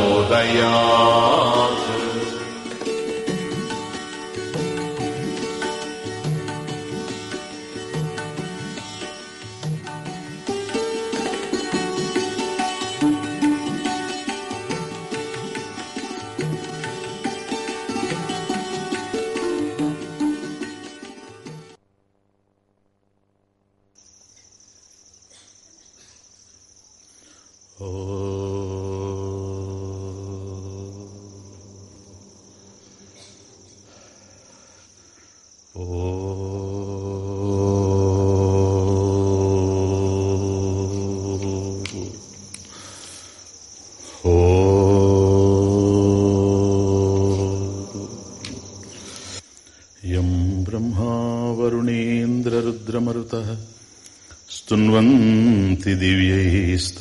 प्रचोदयात्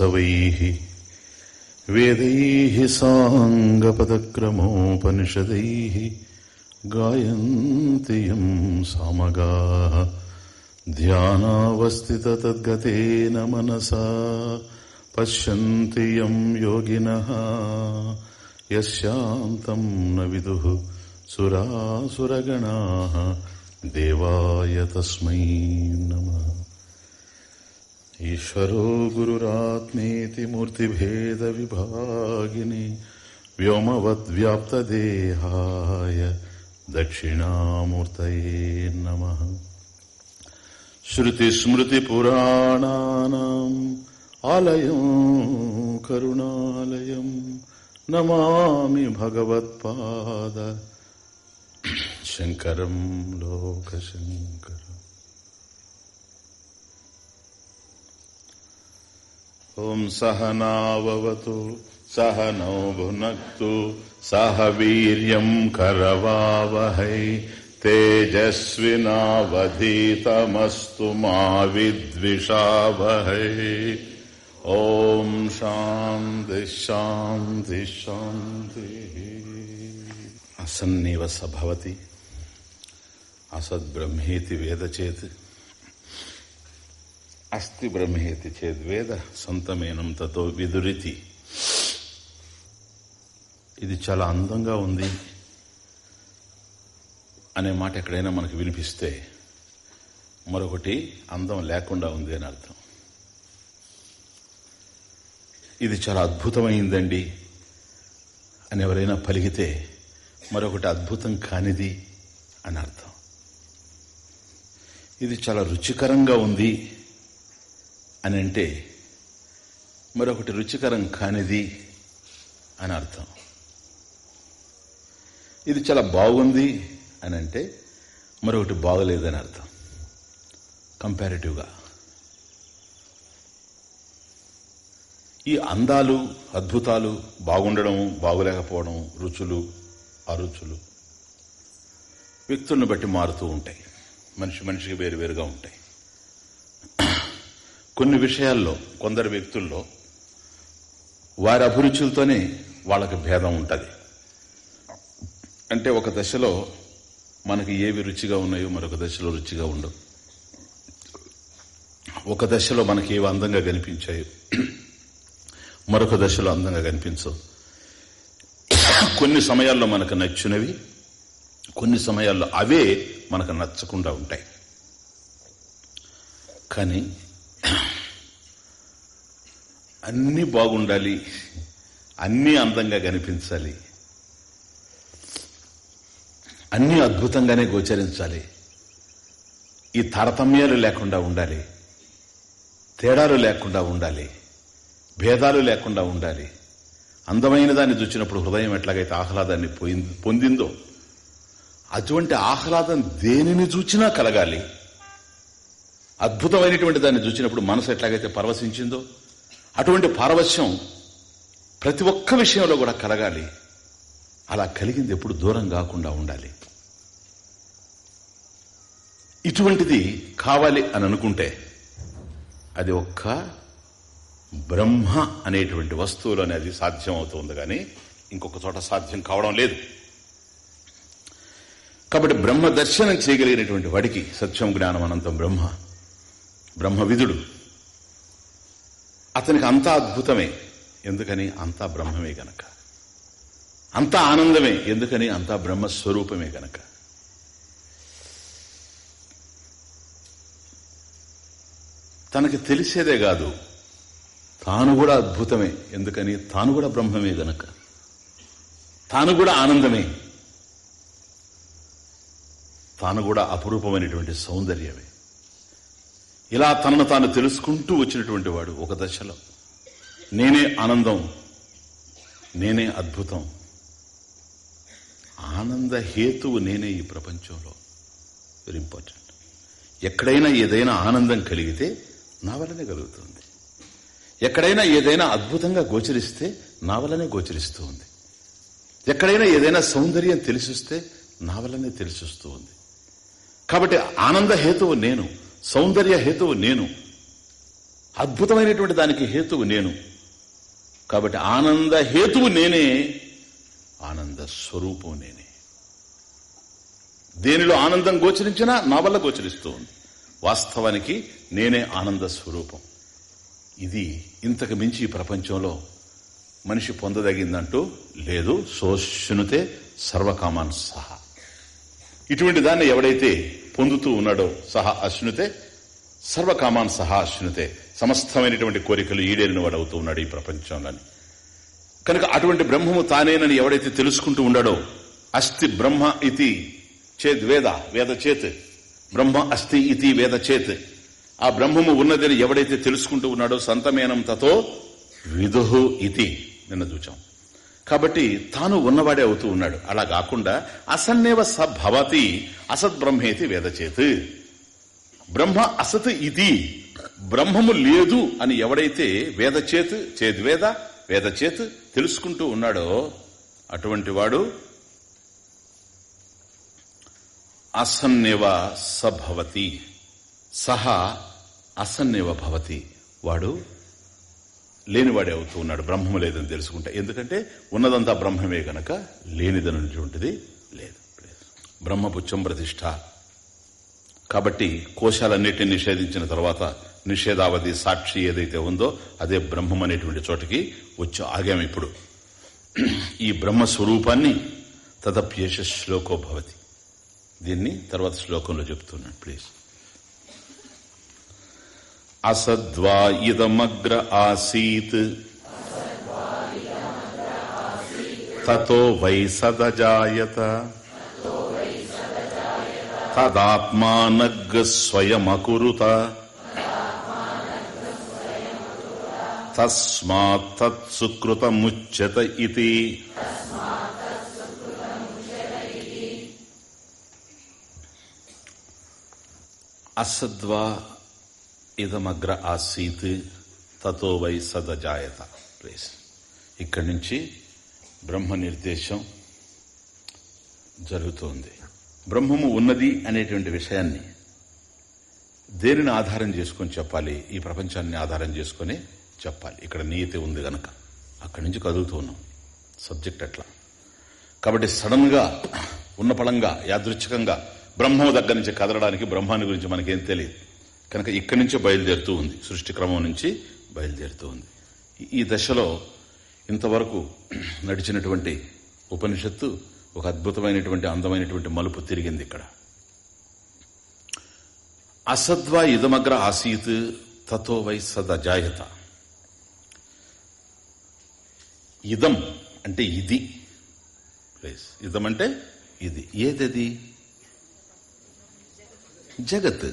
स्तवैः वेदैः साङ्गपदक्रमोपनिषदैः गायन्ति यं सामगाः ध्यानावस्थिततद्गतेन मनसा पश्यन्ति यं योगिनः यस्यान्तं न विदुः सुरासुरगणाः देवाय तस्मै नमः ईश्वरो गुरुरात्मेति मूर्तिभेदविभागिनि व्योमवद्व्याप्तदेहाय दक्षिणामूर्तये नमः श्रुतिस्मृतिपुराणानाम् आलयम् करुणालयम् नमामि भगवत्पाद शङ्करम् लोकशङ्करम् ఓం సహనావతు సహనౌ భునక్తు సహ వీర్యం కరవావహై తేజస్వినావధీతమస్తు మా విద్విషావహై. ఓం శాంతి శాంతి శాంతి. అసన్నివ సభవతి అసద్బ్రహ్మేతి అస్తి బ్రహ్మేతి చేద్వేద సొంతమేనం తతో విదురితి. ఇది చాలా అందంగా ఉంది అనే మాట ఎక్కడైనా మనకు వినిపిస్తే మరొకటి అందం లేకుండా ఉంది అని అర్థం. ఇది చాలా అద్భుతమైందండి అని ఎవరైనా పలికితే మరొకటి అద్భుతం కానిది అని అర్థం. ఇది చాలా రుచికరంగా ఉంది అని అంటే మరొకటి రుచికరం కానిది అని అర్థం. ఇది చాలా బాగుంది అని అంటే మరొకటి బాగలేదని అర్థం. కంపారిటివ్గా. ఈ అందాలు అద్భుతాలు బాగుండడం బాగులేకపోవడం రుచులు అరుచులు వ్యక్తులను బట్టి మారుతూ ఉంటాయి. మనిషి మనిషికి వేరు వేరుగా ఉంటాయి. కొన్ని విషయాల్లో కొందరు వ్యక్తుల్లో వారి అభిరుచులతోనే వాళ్ళకి భేదం ఉంటుంది. అంటే ఒక దశలో మనకి ఏవి రుచిగా ఉన్నాయో మరొక దశలో రుచిగా ఉండవు. ఒక దశలో మనకి ఏవి అందంగా కనిపించాయో మరొక దశలో అందంగా కనిపించవు. కొన్ని సమయాల్లో మనకు నచ్చినవి కొన్ని సమయాల్లో అవే మనకు నచ్చకుండా ఉంటాయి. కానీ అన్నీ బాగుండాలి. అన్నీ అందంగా కనిపించాలి. అన్నీ అద్భుతంగానే గోచరించాలి. ఈ తారతమ్యాలు లేకుండా ఉండాలి. తేడాలు లేకుండా ఉండాలి. భేదాలు లేకుండా ఉండాలి. అందమైన దాన్ని చూచినప్పుడు హృదయం ఎట్లాగైతే ఆహ్లాదాన్ని పొందిందో అటువంటి ఆహ్లాదం దేనిని చూచినా కలగాలి. అద్భుతమైనటువంటి దాన్ని చూచినప్పుడు మనసు ఎట్లాగైతే పరవశించిందో అటువంటి పారవశ్యం ప్రతి ఒక్క విషయంలో కూడా కలగాలి. అలా కలిగింది ఎప్పుడు దూరం కాకుండా ఉండాలి. ఇటువంటిది కావాలి అని అనుకుంటే అది ఒక్క బ్రహ్మ అనేటువంటి వస్తువులు అనేది సాధ్యం అవుతుంది కానీ ఇంకొక చోట సాధ్యం కావడం లేదు. కాబట్టి బ్రహ్మ దర్శనం చేయగలిగినటువంటి వాడికి సత్యం జ్ఞానం అనంతం బ్రహ్మ. బ్రహ్మవిధుడు అతనికి అంతా అద్భుతమే. ఎందుకని? అంతా బ్రహ్మమే గనక. అంతా ఆనందమే. ఎందుకని? అంతా బ్రహ్మస్వరూపమే గనక. తనకి తెలిసేదే కాదు. తాను కూడా అద్భుతమే. ఎందుకని? తాను కూడా బ్రహ్మమే గనక. తాను కూడా ఆనందమే. తాను కూడా అపురూపమైనటువంటి సౌందర్యమే. ఇలా తనను తాను తెలుసుకుంటూ వచ్చినటువంటి వాడు ఒక దశలో. నేనే ఆనందం నేనే అద్భుతం. ఆనంద హేతువు నేనే ఈ ప్రపంచంలో వెరీ ఇంపార్టెంట్. ఎక్కడైనా ఏదైనా ఆనందం కలిగితే నా వల్లనే కలుగుతుంది. ఎక్కడైనా ఏదైనా అద్భుతంగా గోచరిస్తే నా వల్లనే గోచరిస్తూ ఉంది. ఎక్కడైనా ఏదైనా సౌందర్యం తెలిసిస్తే నా వల్లనే తెలిసిస్తూ ఉంది. కాబట్టి ఆనంద హేతువు నేను సౌందర్య హేతువు నేను. అద్భుతమైనటువంటి దానికి హేతువు నేను. కాబట్టి ఆనంద హేతువు నేనే ఆనంద స్వరూపం నేనే. దేనిలో ఆనందం గోచరించినా నా వల్ల గోచరిస్తూ ఉంది. వాస్తవానికి నేనే ఆనంద స్వరూపం. ఇది ఇంతకు మించి ఈ ప్రపంచంలో మనిషి పొందదగిందంటూ లేదు సోష్ణుతే సర్వకామాన్ సహా. ఇటువంటి దాన్ని ఎవడైతే పొందుతూ ఉన్నాడో సహా అశ్నుతే సర్వకామాన్ సహా అశ్నుతే. సమస్తమైనటువంటి కోరికలు ఈడేరిన వాడు అవుతూ ఉన్నాడు ఈ ప్రపంచంలోని. కనుక అటువంటి బ్రహ్మము తానేనని ఎవడైతే తెలుసుకుంటూ ఉన్నాడో అస్థి బ్రహ్మ ఇది చేత్ వేద వేద చేత్. బ్రహ్మ అస్థి ఇది వేద చేత్. ఆ బ్రహ్మము ఉన్నదని ఎవడైతే తెలుసుకుంటూ ఉన్నాడో సంతమేనం తతో విదుహు ఇది నిన్న చూచాం. కాబట్టి తాను ఉన్నవాడే అవుతూ ఉన్నాడు. అలా కాకుండా అసన్నేవ సభవతి అసత్ బ్రహ్మేతి వేదచేత్. బ్రహ్మ అసత్ ఇది బ్రహ్మము లేదు అని ఎవడైతే వేదచేత్ చేద్వేద వేదచేత్ తెలుసుకుంటూ ఉన్నాడో అటువంటి వాడు అసన్నేవ సభవతి సహా అసన్నేవ భవతి. వాడు లేనివాడే అవుతూ ఉన్నాడు. బ్రహ్మం లేదని తెలుసుకుంటే. ఎందుకంటే ఉన్నదంతా బ్రహ్మమే గనక లేనిదనటువంటిది లేదు. బ్రహ్మపుచ్చం ప్రతిష్ట. కాబట్టి కోశాలన్నిటిని నిషేధించిన తర్వాత నిషేధావధి సాక్షి ఏదైతే ఉందో అదే బ్రహ్మం అనేటువంటి చోటకి వచ్చి ఆగాం ఇప్పుడు. ఈ బ్రహ్మ స్వరూపాన్ని తదప్యేష శ్లోకో భవతి. దీన్ని తర్వాత శ్లోకంలో చెప్తున్నాను. ప్లీజ్. అసద్వా ఇదమగ్ర ఆసీత్ తతో వై సదజాయత తదాత్మానగ్ స్వయమకురుత తస్మాత్తత్సుకృతముచ్యత ఇది అసద్వా ఇదమగ్ర ఆసీత్ తతో వై సదజాయత. ప్లేస్ ఇక్కడి నుంచి బ్రహ్మ నిర్దేశం జరుగుతోంది. బ్రహ్మము ఉన్నది అనేటువంటి విషయాన్ని దేనిని ఆధారం చేసుకొని చెప్పాలి? ఈ ప్రపంచాన్ని ఆధారం చేసుకుని చెప్పాలి. ఇక్కడ నీతి ఉంది గనక. అక్కడి నుంచి కదులుతూ సబ్జెక్ట్ అట్లా. కాబట్టి సడన్గా ఉన్న పడంగా యాదృచ్ఛికంగా బ్రహ్మం దగ్గర నుంచి కదలడానికి బ్రహ్మాన్ని గురించి మనకేం తెలియదు. కనుక ఇక్కడి నుంచే బయలుదేరుతూ ఉంది. సృష్టి క్రమం నుంచి బయలుదేరుతూ ఉంది. ఈ దశలో ఇంతవరకు నడిచినటువంటి ఉపనిషత్తు ఒక అద్భుతమైనటువంటి అందమైనటువంటి మలుపు తిరిగింది ఇక్కడ. అసద్వా ఇదమగ్ర ఆసీత్ తతో వై సదజాయత ఇదం అంటే ఇది. ప్లేస్ ఇదం అంటే ఇది. ఏదది? జగత్.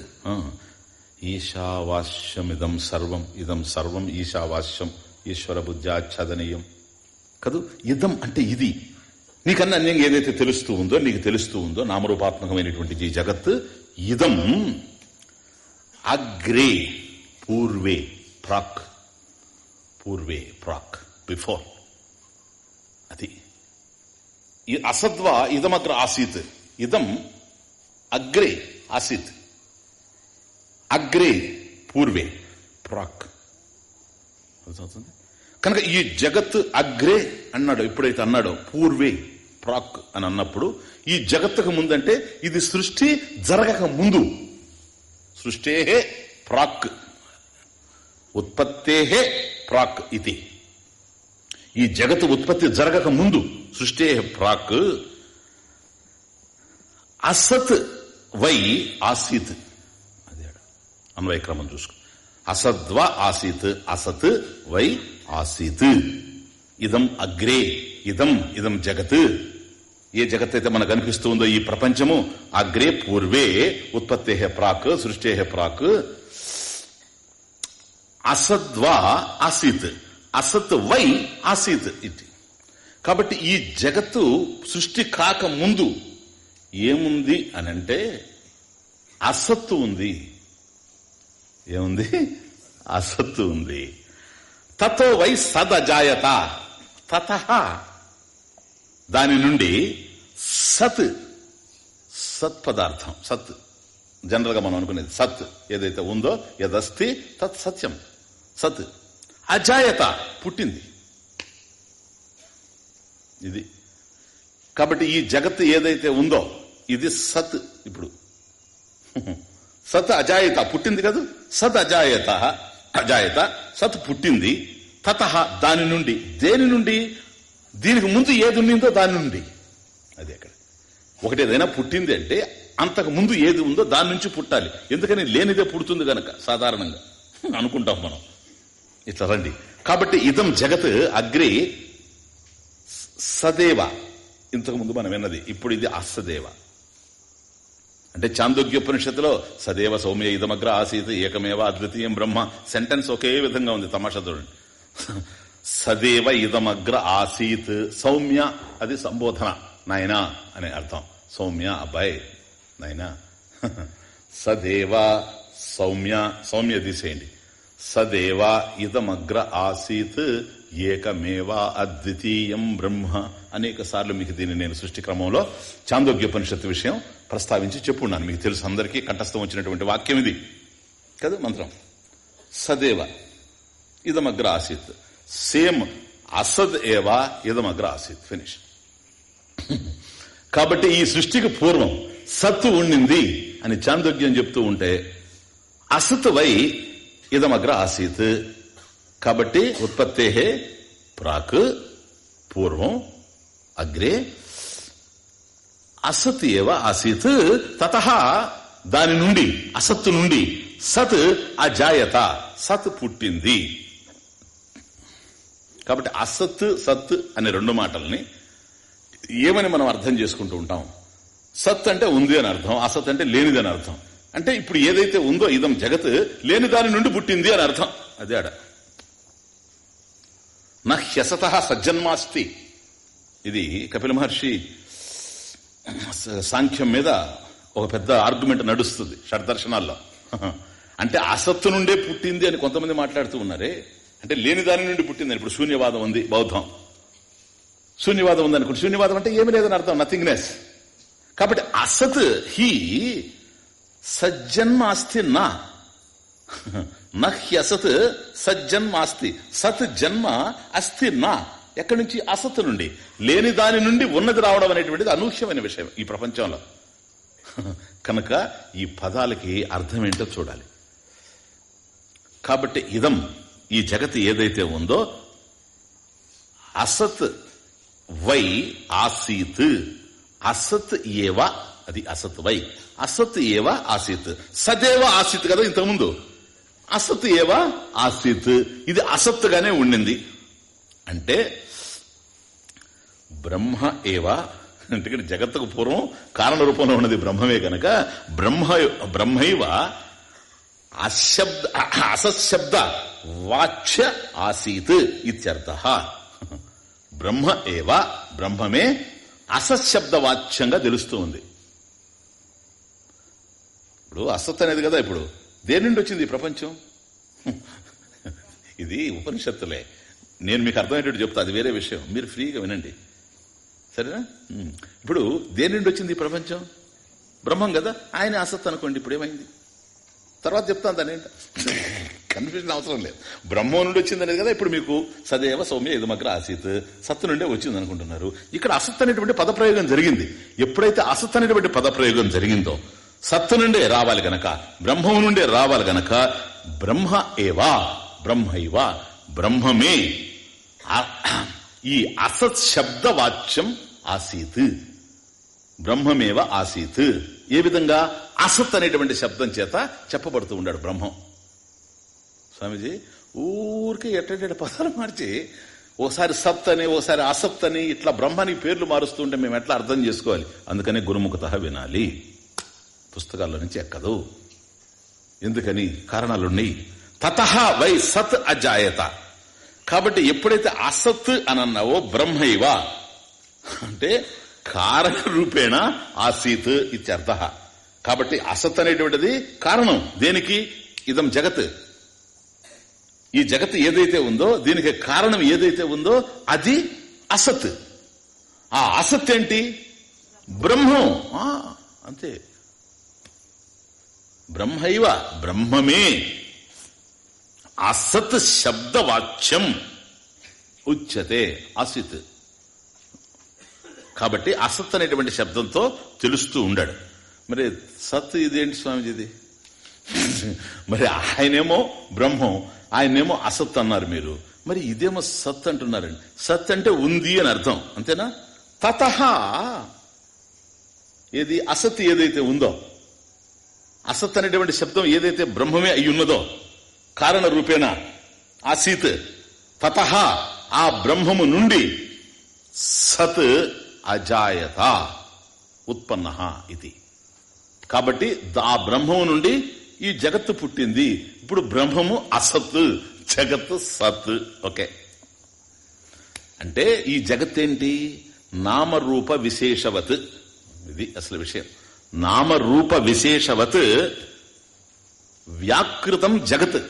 ఈశావాస్యం ఇదం సర్వం ఇదం సర్వం ఈశావాస్యం ఈశ్వర బుద్ధ్యాచ్ఛాదనీయం. కదూ? ఇదం అంటే ఇది. నీకన్నా అన్యంగా ఏదైతే తెలుస్తూ ఉందో నీకు తెలుస్తూ ఉందో నామరూపాత్మకమైనటువంటి ఈ జగత్ ఇదం. అగ్రే పూర్వే ప్రాక్. పూర్వే ప్రాక్ బిఫోర్. అది. అసద్వా ఇదమగ్ర ఆసీత్. ఇదం అగ్రే ఆసీత్. అగ్రే పూర్వే ప్రాక్. అర్థమవుతుంది కనుక ఈ జగత్ అగ్రే అన్నాడు ఎప్పుడైతే అన్నాడో పూర్వే ప్రాక్ అని అన్నప్పుడు ఈ జగత్తుకు ముందంటే ఇది సృష్టి జరగక ముందు. సృష్టే ప్రాక్ ఉత్పత్తే ప్రాక్ ఇది. ఈ జగత్ ఉత్పత్తి జరగక ముందు సృష్టే ప్రాక్. అసత్ వై ఆసీత్. అన్వయక్రమం చూసుకో అసద్వ ఆసీత్ అసత్ వై ఆసీత్. ఇదం అగ్రే ఇదం ఇదం జగత్. ఏ జగత్ అయితే మనకు అనిపిస్తుందో ఈ ప్రపంచము అగ్రే పూర్వే ఉత్పత్తే ప్రాక్ సృష్టే ప్రాక్. అసద్వా ఆసీత్ అసత్ వై ఆసీత్ ఇది. కాబట్టి ఈ జగత్తు సృష్టి కాక ముందు ఏముంది అని అంటే అసత్తు ఉంది. ఏముంది? అసత్తు ఉంది. తతో వై సదజాయత. తత. దాని నుండి సత్. సత్ పదార్థం సత్. జనరల్గా మనం అనుకునేది సత్. ఏదైతే ఉందో యదస్తి తత్ సత్యం. సత్. అజాయత పుట్టింది. ఇది. కాబట్టి ఈ జగత్ ఏదైతే ఉందో ఇది సత్ ఇప్పుడు. సత్ అజాయత పుట్టింది కదా? సత్ అజాయత అజాయత సత్ పుట్టింది. తత దాని నుండి. దేని నుండి? దీనికి ముందు ఏది ఉండిందో దాని నుండి. అది అక్కడ. ఒకటి ఏదైనా పుట్టింది అంటే అంతకు ముందు ఏది ఉందో దాని నుంచి పుట్టాలి. ఎందుకని? లేనిదే పుడుతుంది గనక సాధారణంగా. అనుకుంటాం మనం. ఇట్లా రండి. కాబట్టి ఇదం జగత్ అగ్రే సదేవ. ఇంతకు ముందు మనం విన్నది. ఇప్పుడు ఇది అస్సదేవ. అంటే చాందోగ్యోపనిషత్తులో సదేవ సౌమ్య ఇదమగ్ర ఆసీత్ ఏకమేవ అద్వితీయం బ్రహ్మ సెంటెన్స్ ఒకే విధంగా ఉంది తమాషా చూడండి. సదేవ ఇదమగ్ర ఆసీత్ సౌమ్య అది సంబోధన నాయనా అనే అర్థం. సౌమ్య అబ్బాయి నాయనా. సదేవ సౌమ్య సౌమ్య తీసేయండి సదేవ ఇదమగ్ర ఆసీత్ ఏకమేవా అద్వితీయం బ్రహ్మ. అనేక సార్లు మీకు దీన్ని నేను సృష్టి క్రమంలో చాందోగ్యోపనిషత్తు విషయం ప్రస్తావించి చెప్పున్నాను. మీకు తెలుసు అందరికీ కంఠస్థం వచ్చినటువంటి వాక్యం ఇది. కదా మంత్రం? సదేవ ఇదమగ్ర ఆసీత్ సేమ్ అసద్ ఏవా ఇదమగ్ర ఆసీత్ ఫినిష్ కాబట్టి ఈ సృష్టికి పూర్వం సత్తు ఉండింది అని చాందోగ్యం చెప్తూ ఉంటే అసత్ వై ఇదమగ్ర ఆసీత్ కాబట్టి ఉత్పత్తే ప్రాక్ పూర్వం అగ్రే అసత్ ఏవ ఆసీత్ తత దాని నుండి అసత్తు నుండి సత్ అజాయత సత్ పుట్టింది. కాబట్టి అసత్ సత్ అనే రెండు మాటల్ని ఏమని మనం అర్థం చేసుకుంటూ ఉంటాం? సత్ అంటే ఉంది అని అర్థం అసత్ అంటే లేనిది అని అర్థం. అంటే ఇప్పుడు ఏదైతే ఉందో ఇదం జగత్ లేని దాని నుండి పుట్టింది అని అర్థం. అదే ఆడ. నహ్యసత సజ్జన్మాస్తి. ఇది కపిల మహర్షి సాంఖ్యం మీద ఒక పెద్ద ఆర్గ్యుమెంట్ నడుస్తుంది షడ్దర్శనాల్లో అంటే అసత్తు నుండే పుట్టింది అని కొంతమంది మాట్లాడుతూ ఉన్నారే. అంటే లేని దాని నుండి పుట్టింది ఇప్పుడు శూన్యవాదం ఉంది బౌద్ధం. శూన్యవాదం ఉంది అనుకోండి. శూన్యవాదం అంటే ఏమి లేదని అర్థం నథింగ్నెస్. కాబట్టి అసత్ హీ సజ్జన్మ నా. నహ్యసత్ సజ్జన్మ అస్థి సత్ జన్మ అస్తి నా. ఎక్కడి నుంచి? అసత్ నుండి. లేని దాని నుండి ఉన్నది రావడం అనేటువంటిది అనూహ్యమైన విషయం ఈ ప్రపంచంలో. కనుక ఈ పదాలకి అర్థం ఏంటో చూడాలి. కాబట్టి ఇదం ఈ జగత్ ఏదైతే ఉందో అసత్ వై ఆసీత్. అసత్ ఏవ అది అసత్ వై. అసత్ ఏవ ఆసీత్. సదేవ ఆసీత్ కదా ఇంతకుముందు. అసత్ ఏవ? ఆసీత్ ఇది అసత్తుగానే ఉండింది. అంటే బ్రహ్మ ఏవా? అంటే జగత్తుకు పూర్వం కారణ రూపంలో ఉన్నది బ్రహ్మమే కనుక బ్రహ్మ బ్రహ్మైవ అశబ్ద అసశబ్ద వాచ్య ఆసీత్ ఇత్యర్థ. బ్రహ్మ ఏవ? బ్రహ్మమే అసశబ్ద వాచ్యంగా తెలుస్తూ ఉంది. ఇప్పుడు అసత్ అనేది కదా ఇప్పుడు. దేని నుండి వచ్చింది ఈ ప్రపంచం? ఇది ఉపనిషత్తులే. నేను మీకు అర్థమయ్యేటట్టు చెప్తా అది వేరే విషయం. మీరు ఫ్రీగా వినండి. సరేనా? ఇప్పుడు దేని నుండి వచ్చింది ఈ ప్రపంచం? బ్రహ్మం కదా? ఆయన ఆసక్తి అనుకోండి ఇప్పుడు ఏమైంది? తర్వాత చెప్తాను దాని కన్ఫ్యూజన్ అవసరం లేదు. బ్రహ్మం నుండి వచ్చిందనేది కదా ఇప్పుడు మీకు సదేవ సౌమ్య ఇదమగ్ర ఆసీత్. సత్తు నుండే వచ్చింది అనుకుంటున్నారు. ఇక్కడ అసత్ అనేటువంటి పదప్రయోగం జరిగింది. ఎప్పుడైతే అసత్ అనేటువంటి పదప్రయోగం జరిగిందో సత్తు నుండే రావాలి గనక బ్రహ్మం నుండే రావాలి గనక బ్రహ్మ ఏవా బ్రహ్మైవ బ్రహ్మమే. ఈ అసత్ శబ్దవాచ్యం ఆసీత్. బ్రహ్మమేవ ఆసీత్. ఏ విధంగా అసత్ అనేటువంటి శబ్దం చేత చెప్పబడుతూ ఉన్నాడు బ్రహ్మం. స్వామీజీ ఊరికే ఎట్టేట పదాలు మార్చి ఓసారి సత్ అని ఓసారి అసత్ అని ఇట్లా బ్రహ్మానికి పేర్లు మారుస్తుంటే మేము ఎట్లా అర్థం చేసుకోవాలి? అందుకనే గురుముఖత వినాలి. పుస్తకాల్లో నుంచి ఎక్కదు. ఎందుకని? కారణాలున్నాయి తత వై సత్ అజాయత. కాబట్టి ఎప్పుడైతే అసత్ అని అన్నావో బ్రహ్మైవ అంటే కారణ రూపేణ ఆసీత్ ఇత్యర్థ. కాబట్టి అసత్ అనేటువంటిది కారణం. దేనికి? ఇదం జగత్. ఈ జగత్ ఏదైతే ఉందో దీనికి కారణం ఏదైతే ఉందో అది అసత్. ఆ అసత్ ఏంటి? బ్రహ్మం. ఆ, అంతే. బ్రహ్మైవ బ్రహ్మమే. అసత్ శబ్దవాచ్యం. ఉచ్యతే అసిత్ కాబట్టి అసత్ అనేటువంటి శబ్దంతో తెలుస్తూ ఉండాడు. మరి సత్ ఇదేంటి స్వామిజీది? మరి ఆయనేమో బ్రహ్మం ఆయనేమో అసత్ అన్నారు మీరు. మరి ఇదేమో సత్ అంటున్నారండి. సత్ అంటే ఉంది అని అర్థం అంతేనా? తత ఏది? అసత్ ఏదైతే ఉందో. అసత్ అనేటువంటి శబ్దం ఏదైతే బ్రహ్మమే అయి ఉన్నదో కారణ రూపేణ ఆసీత్ తత ఆ బ్రహ్మము నుండి సత్ అజాయత ఉత్పన్న ఇది. కాబట్టి ఆ బ్రహ్మము నుండి ఈ జగత్తు పుట్టింది. ఇప్పుడు బ్రహ్మము అసత్ జగత్తు సత్. ఓకే. అంటే ఈ జగత్ ఏంటి నామరూప విశేషవత్. ఇది అసలు విషయం. నామరూప విశేషవత్ వ్యాకృతం జగత్.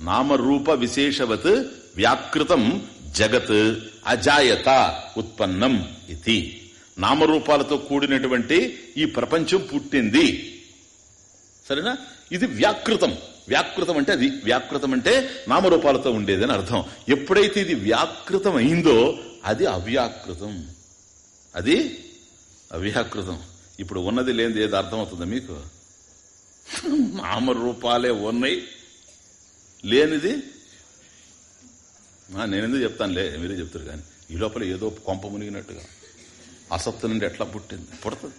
నామరూప విశేషవత్ వ్యాకృతం జగత్ అజాయత ఉత్పన్నం ఇది. నామరూపాలతో కూడినటువంటి ఈ ప్రపంచం పుట్టింది. సరేనా? ఇది వ్యాకృతం. వ్యాకృతం అంటే అది. వ్యాకృతం అంటే నామరూపాలతో ఉండేది అని అర్థం. ఎప్పుడైతే ఇది వ్యాకృతం అయిందో అది అవ్యాకృతం. అది అవ్యాకృతం. ఇప్పుడు ఉన్నది లేనిది ఏది అర్థమవుతుంది మీకు? నామరూపాలే ఉన్నాయి. లేనిది? నేనెందుకు చెప్తాను లే మీరే చెప్తారు కానీ. ఈ లోపల ఏదో కొంప మునిగినట్టుగా. అసత్తు నుండి ఎట్లా పుట్టింది? పుడుతుంది.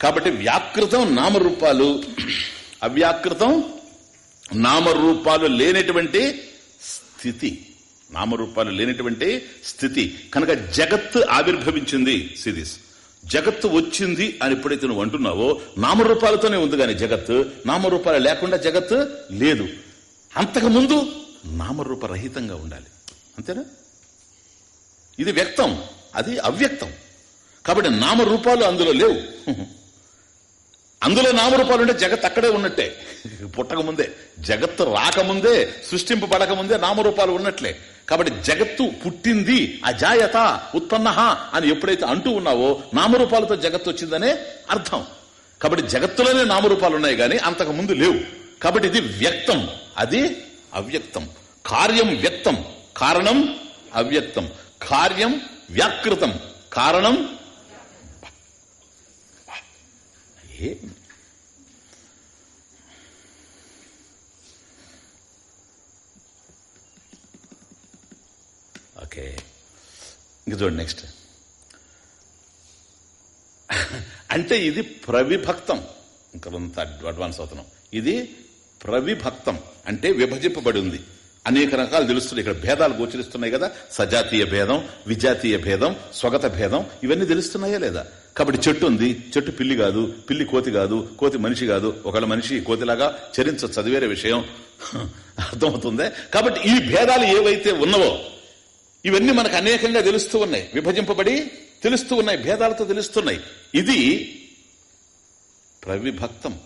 కాబట్టి వ్యాకృతం నామరూపాలు. అవ్యాకృతం నామరూపాలు లేనటువంటి స్థితి. నామరూపాలు లేనటువంటి స్థితి. కనుక జగత్తు ఆవిర్భవించింది సిరీస్. జగత్తు వచ్చింది అని ఎప్పుడైతే నువ్వు అంటున్నావో నామరూపాలతోనే ఉంది కానీ జగత్ నామరూపాలు లేకుండా జగత్ లేదు. అంతకుముందు నామరూప రహితంగా ఉండాలి. అంతేనా? ఇది వ్యక్తం. అది అవ్యక్తం. కాబట్టి నామరూపాలు అందులో లేవు. అందులో నామరూపాలు ఉంటే జగత్ అక్కడే ఉన్నట్టే. పుట్టకముందే. జగత్తు రాకముందే సృష్టింపబడక ముందే నామరూపాలు ఉన్నట్లే. కాబట్టి జగత్తు పుట్టింది అజాయత ఉత్పన్న అని ఎప్పుడైతే అంటూ ఉన్నావో నామరూపాలతో జగత్తు వచ్చిందనే అర్థం. కాబట్టి జగత్తులోనే నామరూపాలు ఉన్నాయి కానీ అంతకు ముందు లేవు. కాబట్టి ఇది వ్యక్తం. అది అవ్యక్తం. కార్యం వ్యక్తం. కారణం అవ్యక్తం. కార్యం వ్యాకృతం. కారణం ఓకే. ఇంక చూడండి నెక్స్ట్. అంటే ఇది ప్రవిభక్తం. ఇంకంత అడ్వాన్స్ అవుతున్నాం. ఇది ప్రవిభక్తం. అంటే విభజింపబడి ఉంది. అనేక రకాలు తెలుస్తున్నాయి. ఇక్కడ భేదాలు గోచరిస్తున్నాయి కదా. సజాతీయ భేదం విజాతీయ భేదం స్వగత భేదం ఇవన్నీ తెలుస్తున్నాయా లేదా? కాబట్టి చెట్టు ఉంది. చెట్టు పిల్లి కాదు. పిల్లి కోతి కాదు. కోతి మనిషి కాదు. ఒకళ్ళ మనిషి కోతిలాగా చరించచ్చు అది వేరే విషయం. అర్థమవుతుందే? కాబట్టి ఈ భేదాలు ఏవైతే ఉన్నవో ఇవన్నీ మనకు అనేకంగా తెలుస్తూ ఉన్నాయి. విభజింపబడి తెలుస్తూ ఉన్నాయి. భేదాలతో తెలుస్తున్నాయి. ఇది ప్రవిభక్తం.